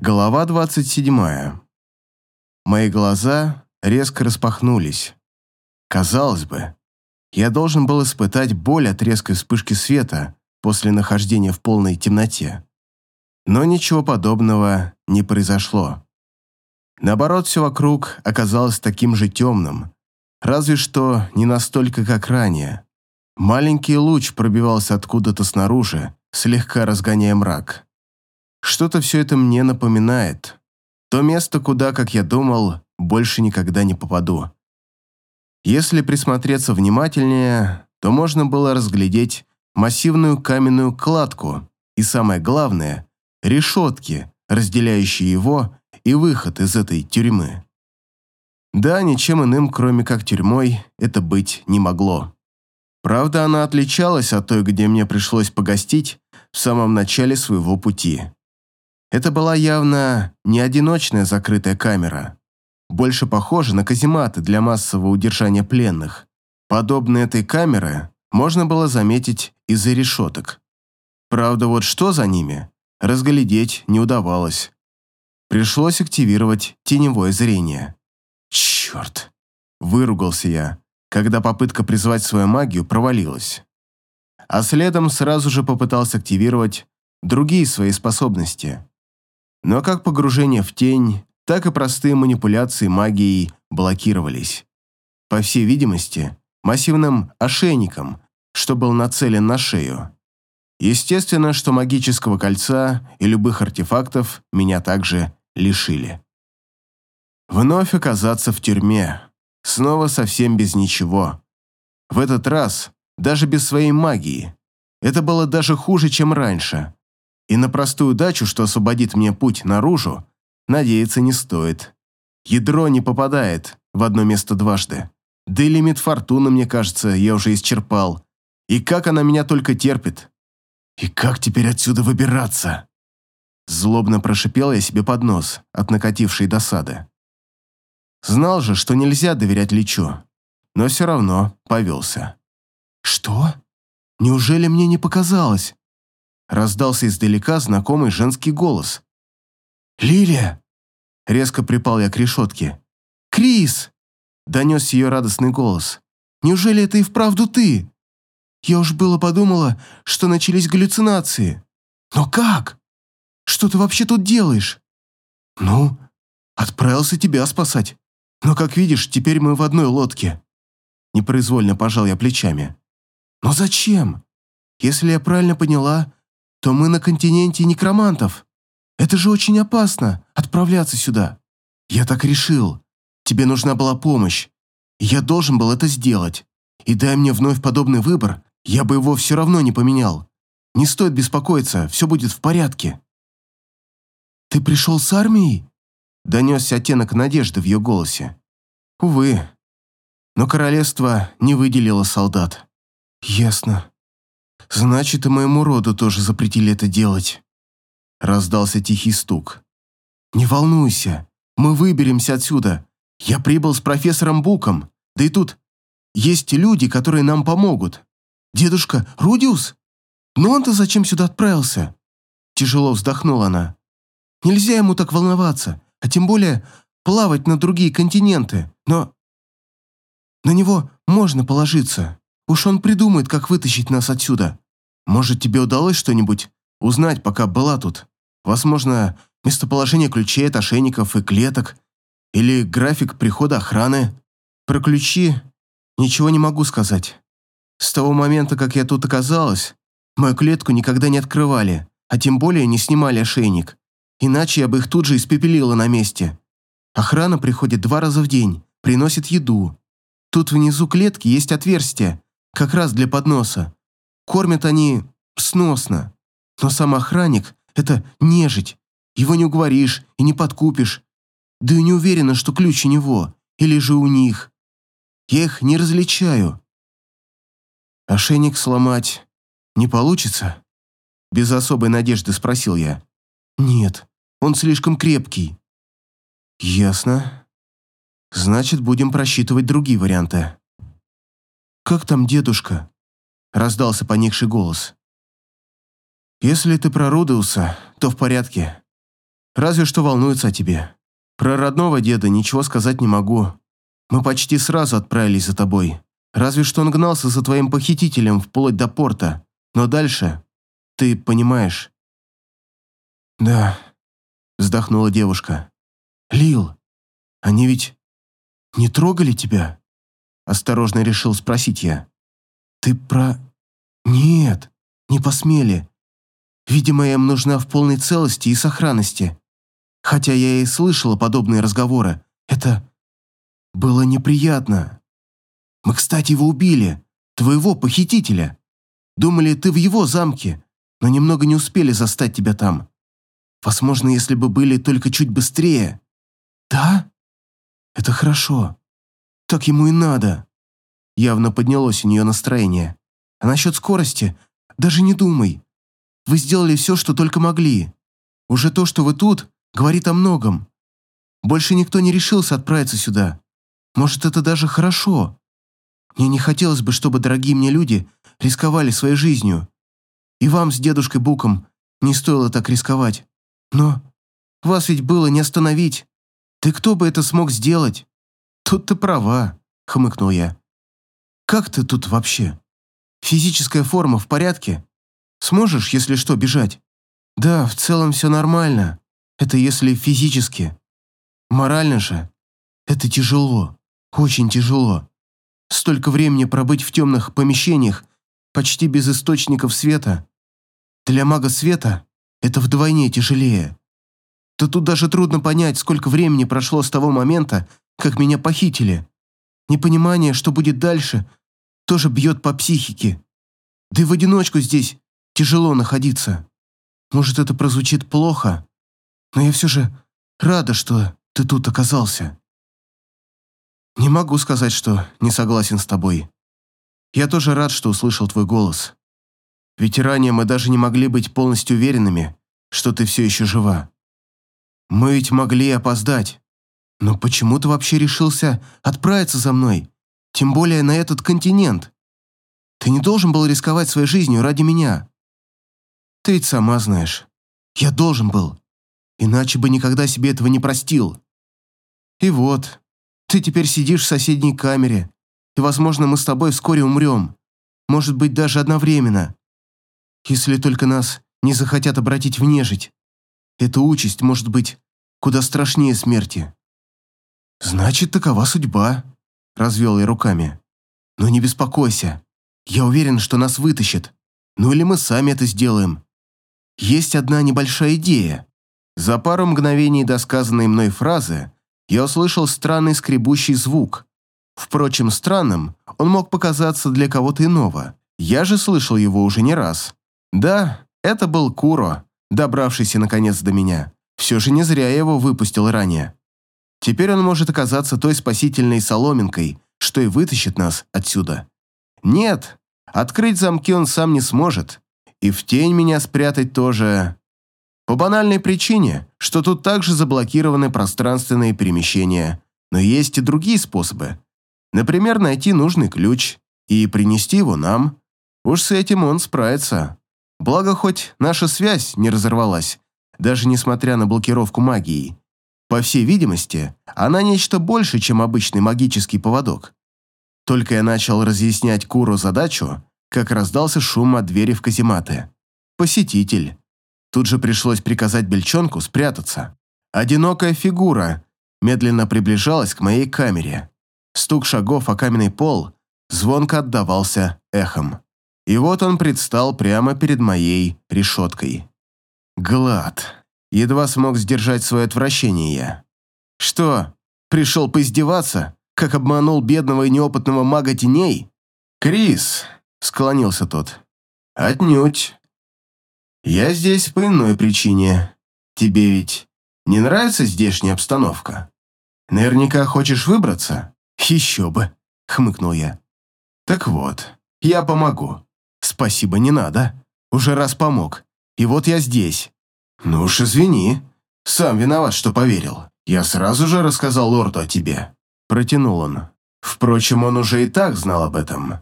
Глава 27. Мои глаза резко распахнулись. Казалось бы, я должен был испытать боль от резкой вспышки света после нахождения в полной темноте. Но ничего подобного не произошло. Наоборот, все вокруг оказалось таким же темным, разве что не настолько, как ранее. Маленький луч пробивался откуда-то снаружи, слегка разгоняя мрак. Что-то все это мне напоминает. То место, куда, как я думал, больше никогда не попаду. Если присмотреться внимательнее, то можно было разглядеть массивную каменную кладку и, самое главное, решетки, разделяющие его и выход из этой тюрьмы. Да, ничем иным, кроме как тюрьмой, это быть не могло. Правда, она отличалась от той, где мне пришлось погостить в самом начале своего пути. Это была явно не одиночная закрытая камера, больше похожа на казематы для массового удержания пленных. Подобные этой камеры можно было заметить из-за решеток. Правда, вот что за ними, разглядеть не удавалось. Пришлось активировать теневое зрение. Черт! Выругался я, когда попытка призвать свою магию провалилась. А следом сразу же попытался активировать другие свои способности. Но как погружение в тень, так и простые манипуляции магией блокировались. По всей видимости, массивным ошейником, что был нацелен на шею. Естественно, что магического кольца и любых артефактов меня также лишили. Вновь оказаться в тюрьме. Снова совсем без ничего. В этот раз даже без своей магии. Это было даже хуже, чем раньше. И на простую удачу, что освободит мне путь наружу, надеяться не стоит. Ядро не попадает в одно место дважды. Да и лимит фортуны, мне кажется, я уже исчерпал. И как она меня только терпит. И как теперь отсюда выбираться? Злобно прошипел я себе под нос от накатившей досады. Знал же, что нельзя доверять Личу, но все равно повелся. «Что? Неужели мне не показалось?» Раздался издалека знакомый женский голос. «Лилия!» Резко припал я к решетке. «Крис!» Донес ее радостный голос. «Неужели это и вправду ты? Я уж было подумала, что начались галлюцинации. Но как? Что ты вообще тут делаешь?» «Ну, отправился тебя спасать. Но, как видишь, теперь мы в одной лодке». Непроизвольно пожал я плечами. «Но зачем? Если я правильно поняла, то мы на континенте некромантов. Это же очень опасно, отправляться сюда. Я так решил. Тебе нужна была помощь. я должен был это сделать. И дай мне вновь подобный выбор, я бы его все равно не поменял. Не стоит беспокоиться, все будет в порядке. «Ты пришел с армией?» Донесся оттенок надежды в ее голосе. «Увы. Но королевство не выделило солдат». «Ясно. Значит, и моему роду тоже запретили это делать. Раздался тихий стук. Не волнуйся, мы выберемся отсюда. Я прибыл с профессором Буком. Да и тут есть люди, которые нам помогут. Дедушка Рудиус? Но он-то зачем сюда отправился? Тяжело вздохнула она. Нельзя ему так волноваться, а тем более плавать на другие континенты. Но на него можно положиться. Уж он придумает, как вытащить нас отсюда. Может, тебе удалось что-нибудь узнать, пока была тут? Возможно, местоположение ключей от ошейников и клеток? Или график прихода охраны? Про ключи ничего не могу сказать. С того момента, как я тут оказалась, мою клетку никогда не открывали, а тем более не снимали ошейник. Иначе я бы их тут же испепелила на месте. Охрана приходит два раза в день, приносит еду. Тут внизу клетки есть отверстие, как раз для подноса. Кормят они сносно. Но сам охранник – это нежить. Его не уговоришь и не подкупишь. Да и не уверена, что ключ у него, или же у них. Я их не различаю. Ошейник сломать не получится? Без особой надежды спросил я. Нет, он слишком крепкий. Ясно. Значит, будем просчитывать другие варианты. «Как там дедушка?» – раздался поникший голос. «Если ты про Рудеуса, то в порядке. Разве что волнуется о тебе. Про родного деда ничего сказать не могу. Мы почти сразу отправились за тобой. Разве что он гнался за твоим похитителем вплоть до порта. Но дальше, ты понимаешь. Да, вздохнула девушка. Лил, они ведь не трогали тебя? Осторожно решил спросить я. Ты про... Нет, не посмели. Видимо, им нужна в полной целости и сохранности. Хотя я и слышала подобные разговоры. Это было неприятно. Мы, кстати, его убили. Твоего похитителя. Думали, ты в его замке, но немного не успели застать тебя там. Возможно, если бы были только чуть быстрее. Да? Это хорошо. Так ему и надо. Явно поднялось у нее настроение. А насчет скорости даже не думай. Вы сделали все, что только могли. Уже то, что вы тут, говорит о многом. Больше никто не решился отправиться сюда. Может, это даже хорошо. Мне не хотелось бы, чтобы дорогие мне люди рисковали своей жизнью. И вам с дедушкой Буком не стоило так рисковать. Но вас ведь было не остановить. Ты кто бы это смог сделать? Тут ты права, хмыкнул я. Как ты тут вообще? Физическая форма в порядке? Сможешь, если что, бежать? Да, в целом все нормально. Это если физически. Морально же. Это тяжело. Очень тяжело. Столько времени пробыть в темных помещениях, почти без источников света. Для мага света это вдвойне тяжелее. Да тут даже трудно понять, сколько времени прошло с того момента, как меня похитили. Непонимание, что будет дальше, тоже бьет по психике. Да и в одиночку здесь тяжело находиться. Может, это прозвучит плохо, но я все же рада, что ты тут оказался. Не могу сказать, что не согласен с тобой. Я тоже рад, что услышал твой голос. Ведь ранее мы даже не могли быть полностью уверенными, что ты все еще жива. Мы ведь могли опоздать. Но почему ты вообще решился отправиться за мной? Тем более на этот континент. Ты не должен был рисковать своей жизнью ради меня. Ты ведь сама знаешь. Я должен был. Иначе бы никогда себе этого не простил. И вот, ты теперь сидишь в соседней камере, и, возможно, мы с тобой вскоре умрем. Может быть, даже одновременно. Если только нас не захотят обратить в нежить. Эта участь может быть куда страшнее смерти. Значит, такова судьба, развел я руками. Но не беспокойся. Я уверен, что нас вытащат. Ну или мы сами это сделаем. Есть одна небольшая идея. За пару мгновений до сказанной мной фразы я услышал странный скребущий звук. Впрочем, странным он мог показаться для кого-то иного. Я же слышал его уже не раз. Да, это был Куро, добравшийся наконец до меня. Все же не зря я его выпустил ранее. Теперь он может оказаться той спасительной соломинкой, что и вытащит нас отсюда. Нет, открыть замки он сам не сможет. И в тень меня спрятать тоже. По банальной причине, что тут также заблокированы пространственные перемещения, но есть и другие способы. Например, найти нужный ключ и принести его нам. Уж с этим он справится. Благо, хоть наша связь не разорвалась, даже несмотря на блокировку магии. По всей видимости, она нечто больше, чем обычный магический поводок. Только я начал разъяснять Куру задачу, как раздался шум от двери в казематы. Посетитель. Тут же пришлось приказать Бельчонку спрятаться. Одинокая фигура медленно приближалась к моей камере. Стук шагов о каменный пол звонко отдавался эхом. И вот он предстал прямо перед моей решеткой. Глад. Едва смог сдержать свое отвращение я. Что, пришел поиздеваться, как обманул бедного и неопытного мага теней? Крис, склонился тот. Отнюдь. Я здесь по иной причине. Тебе ведь не нравится здешняя обстановка? Наверняка хочешь выбраться? Еще бы, хмыкнул я. Так вот, я помогу. Спасибо, не надо. Уже раз помог. И вот я здесь. Ну уж извини. Сам виноват, что поверил. Я сразу же рассказал лорду о тебе. Протянул он. Впрочем, он уже и так знал об этом.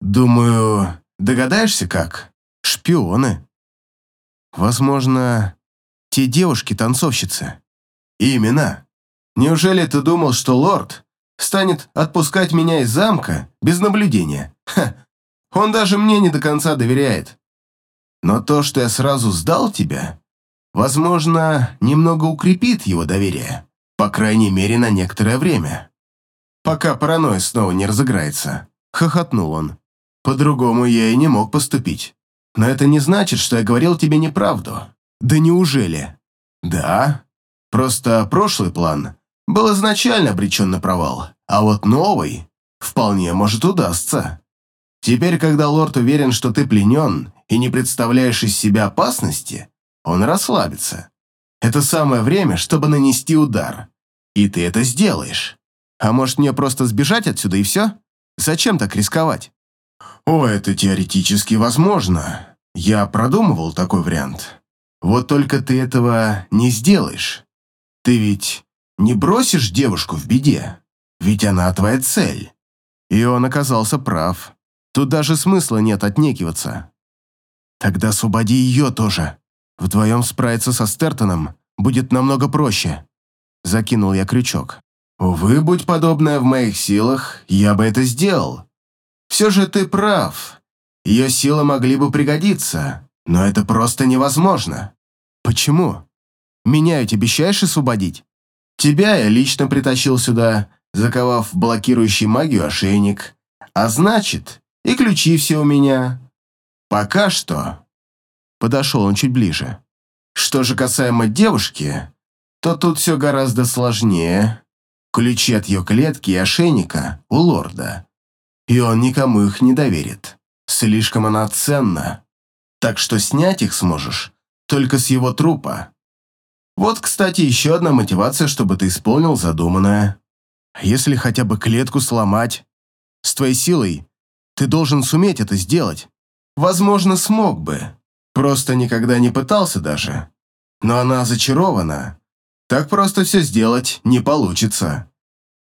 Думаю, догадаешься как? Шпионы. Возможно, Те девушки-танцовщицы. Именно. Неужели ты думал, что лорд станет отпускать меня из замка без наблюдения? Ха, он даже мне не до конца доверяет. Но то, что я сразу сдал тебя, возможно, немного укрепит его доверие. По крайней мере, на некоторое время. Пока паранойя снова не разыграется. Хохотнул он. По-другому я и не мог поступить. Но это не значит, что я говорил тебе неправду. Да неужели? Да. Просто прошлый план был изначально обречен на провал, а вот новый вполне может удастся. Теперь, когда лорд уверен, что ты пленен и не представляешь из себя опасности, он расслабится. Это самое время, чтобы нанести удар. И ты это сделаешь. А может, мне просто сбежать отсюда и все? Зачем так рисковать? О, это теоретически возможно. Я продумывал такой вариант. Вот только ты этого не сделаешь. Ты ведь не бросишь девушку в беде. Ведь она твоя цель. И он оказался прав. Тут даже смысла нет отнекиваться. Тогда освободи ее тоже. Вдвоем справиться со Стертоном будет намного проще. Закинул я крючок. Увы, будь подобное в моих силах, я бы это сделал. Все же ты прав. Ее силы могли бы пригодиться, но это просто невозможно. Почему? Меня ведь обещаешь освободить? Тебя я лично притащил сюда, заковав блокирующий магию ошейник. А значит, и ключи все у меня. Пока что. Подошел он чуть ближе. Что же касаемо девушки, то тут все гораздо сложнее. Ключи от ее клетки и ошейника у лорда. И он никому их не доверит. Слишком она ценна. Так что снять их сможешь только с его трупа. Вот, кстати, еще одна мотивация, чтобы ты исполнил задуманное. Если хотя бы клетку сломать, с твоей силой ты должен суметь это сделать. Возможно, смог бы. Просто никогда не пытался даже. Но она зачарована. Так просто все сделать не получится.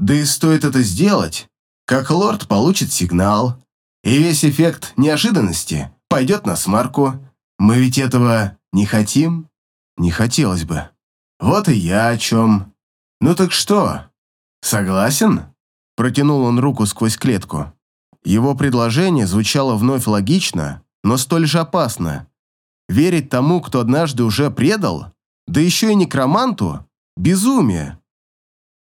Да и стоит это сделать, как лорд получит сигнал, и весь эффект неожиданности пойдет на смарку. Мы ведь этого не хотим? Не хотелось бы. Вот и я о чем. Ну так что, согласен? Протянул он руку сквозь клетку. Его предложение звучало вновь логично, но столь же опасно. Верить тому, кто однажды уже предал, да еще и некроманту, безумие.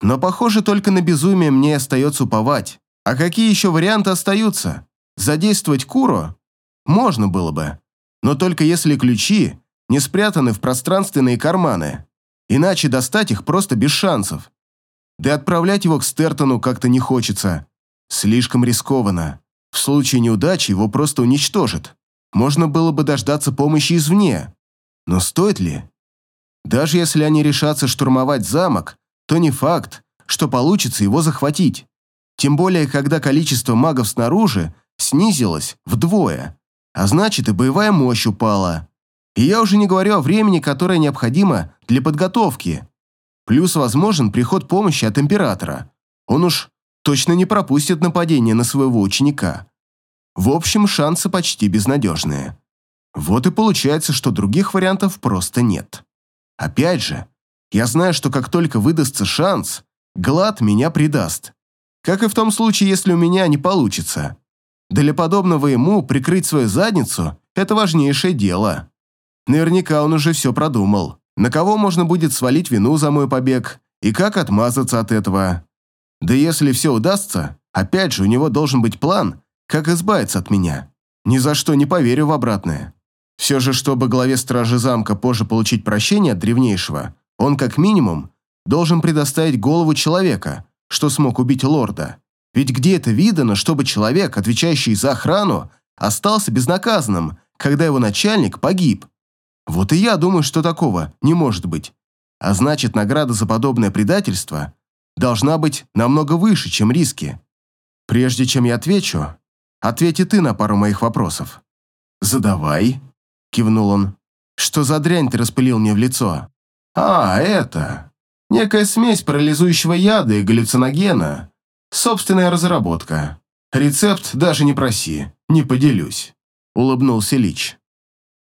Но, похоже, только на безумие мне остается уповать. А какие еще варианты остаются? Задействовать Куру? Можно было бы. Но только если ключи не спрятаны в пространственные карманы. Иначе достать их просто без шансов. Да и отправлять его к Стертону как-то не хочется. Слишком рискованно. В случае неудачи его просто уничтожат. Можно было бы дождаться помощи извне. Но стоит ли? Даже если они решатся штурмовать замок, то не факт, что получится его захватить. Тем более, когда количество магов снаружи снизилось вдвое, а значит и боевая мощь упала. И я уже не говорю о времени, которое необходимо для подготовки. Плюс возможен приход помощи от императора. Он уж точно не пропустит нападение на своего ученика. В общем, шансы почти безнадежные. Вот и получается, что других вариантов просто нет. Опять же, я знаю, что как только выдастся шанс, Глад меня предаст. Как и в том случае, если у меня не получится. Для подобного ему прикрыть свою задницу – это важнейшее дело. Наверняка он уже все продумал. На кого можно будет свалить вину за мой побег и как отмазаться от этого. Да если все удастся, опять же у него должен быть план, как избавиться от меня. Ни за что не поверю в обратное. Все же, чтобы главе стражи замка позже получить прощение от древнейшего, он как минимум должен предоставить голову человека, что смог убить лорда. Ведь где это видано, чтобы человек, отвечающий за охрану, остался безнаказанным, когда его начальник погиб? Вот и я думаю, что такого не может быть. А значит, награда за подобное предательство должна быть намного выше, чем риски. Прежде чем я отвечу, ответи ты на пару моих вопросов. «Задавай», — кивнул он. «Что за дрянь ты распылил мне в лицо?» «А, это... Некая смесь парализующего яда и галлюциногена. Собственная разработка. Рецепт даже не проси, не поделюсь», — улыбнулся Лич.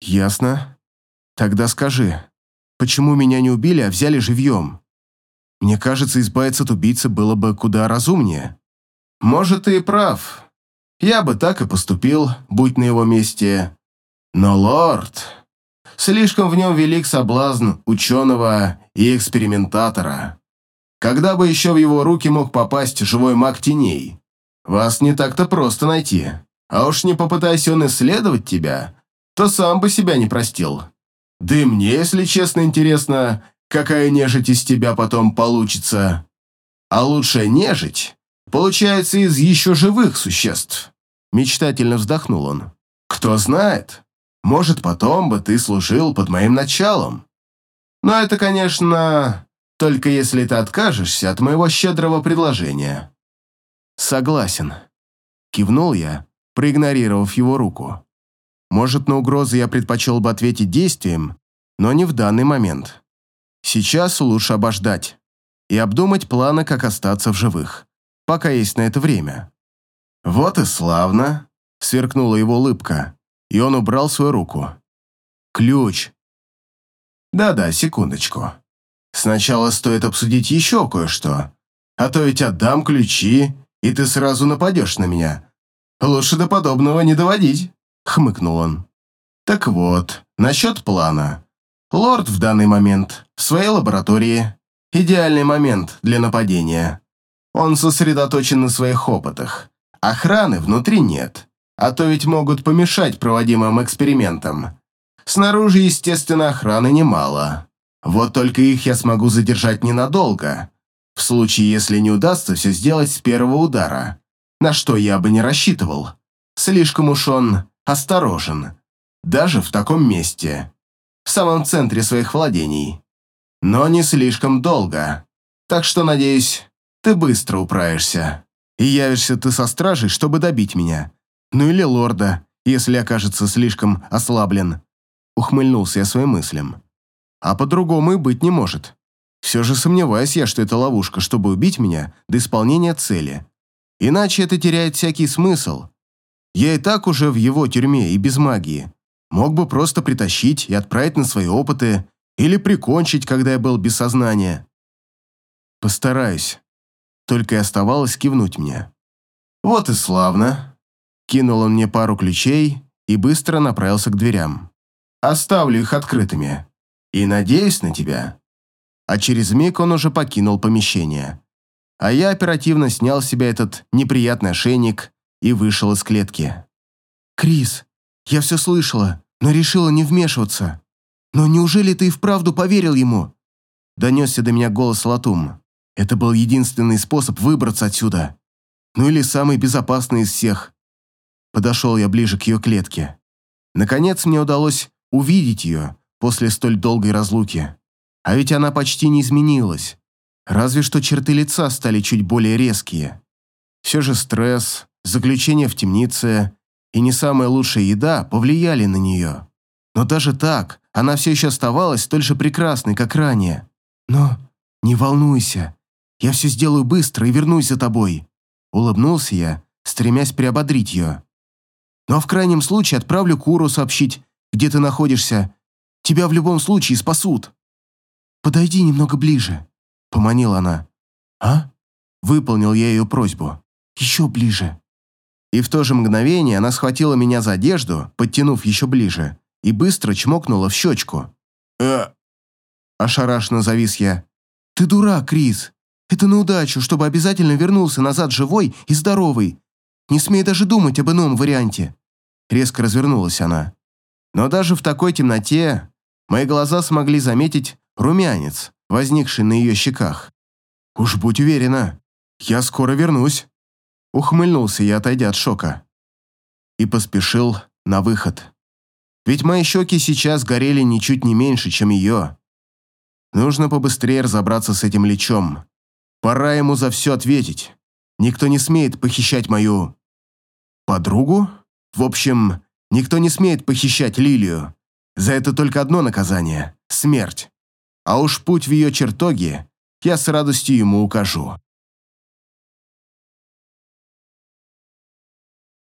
«Ясно. Тогда скажи, почему меня не убили, а взяли живьем. Мне кажется, избавиться от убийцы было бы куда разумнее. Может, ты и прав. Я бы так и поступил, будь на его месте. Но лорд... Слишком в нем велик соблазн ученого и экспериментатора. Когда бы еще в его руки мог попасть живой маг теней? Вас не так-то просто найти. А уж не попытайся он исследовать тебя, то сам бы себя не простил. Да и мне, если честно, интересно, какая нежить из тебя потом получится. А лучшая нежить получается из еще живых существ. Мечтательно вздохнул он. Кто знает, может, потом бы ты служил под моим началом. Но это, конечно, только если ты откажешься от моего щедрого предложения. Согласен. Кивнул я, проигнорировав его руку. Может, на угрозы я предпочел бы ответить действием, но не в данный момент. Сейчас лучше обождать и обдумать планы, как остаться в живых, пока есть на это время. Вот и славно, сверкнула его улыбка, и он убрал свою руку. Ключ. Да-да, секундочку. Сначала стоит обсудить еще кое-что, а то ведь отдам ключи, и ты сразу нападешь на меня. Лучше до подобного не доводить хмыкнул он. Так вот, насчет плана. Лорд в данный момент в своей лаборатории. Идеальный момент для нападения. Он сосредоточен на своих опытах. Охраны внутри нет, а то ведь могут помешать проводимым экспериментам. Снаружи, естественно, охраны немало. Вот только их я смогу задержать ненадолго, в случае, если не удастся все сделать с первого удара, на что я бы не рассчитывал. Слишком уж он осторожен, даже в таком месте, в самом центре своих владений. Но не слишком долго, так что, надеюсь, ты быстро управишься. И явишься ты со стражей, чтобы добить меня. Ну или лорда, если окажется слишком ослаблен. Ухмыльнулся я своим мыслям. А по-другому и быть не может. Все же сомневаюсь я, что это ловушка, чтобы убить меня до исполнения цели. Иначе это теряет всякий смысл. Я и так уже в его тюрьме и без магии. Мог бы просто притащить и отправить на свои опыты, или прикончить, когда я был без сознания. Постараюсь. Только и оставалось кивнуть мне. Вот и славно. Кинул он мне пару ключей и быстро направился к дверям. Оставлю их открытыми. И надеюсь на тебя. А через миг он уже покинул помещение. А я оперативно снял с себя этот неприятный ошейник и вышел из клетки. «Крис, я все слышала, но решила не вмешиваться. Но неужели ты и вправду поверил ему?» Донесся до меня голос Латум. Это был единственный способ выбраться отсюда. Ну или самый безопасный из всех. Подошел я ближе к ее клетке. Наконец мне удалось увидеть ее после столь долгой разлуки. А ведь она почти не изменилась. Разве что черты лица стали чуть более резкие. Все же стресс, заключение в темнице и не самая лучшая еда повлияли на нее. Но даже так, она все еще оставалась столь же прекрасной, как ранее. Но не волнуйся, я все сделаю быстро и вернусь за тобой. Улыбнулся я, стремясь приободрить ее. Но в крайнем случае отправлю Куру сообщить, где ты находишься. Тебя в любом случае спасут. Подойди немного ближе, поманила она. А? Выполнил я ее просьбу. Еще ближе. И в то же мгновение она схватила меня за одежду, подтянув еще ближе, и быстро чмокнула в щечку. «Э...» Ошарашенно завис я. «Ты дурак, Крис. Это на удачу, чтобы обязательно вернулся назад живой и здоровый. Не смей даже думать об ином варианте». Резко развернулась она. Но даже в такой темноте мои глаза смогли заметить румянец, возникший на ее щеках. «Уж будь уверена, я скоро вернусь». Ухмыльнулся я, отойдя от шока. И поспешил на выход. Ведь мои щеки сейчас горели ничуть не меньше, чем ее. Нужно побыстрее разобраться с этим лечом. Пора ему за все ответить. Никто не смеет похищать мою... подругу? В общем, никто не смеет похищать Лилию. За это только одно наказание — смерть. А уж путь в ее чертоги я с радостью ему укажу.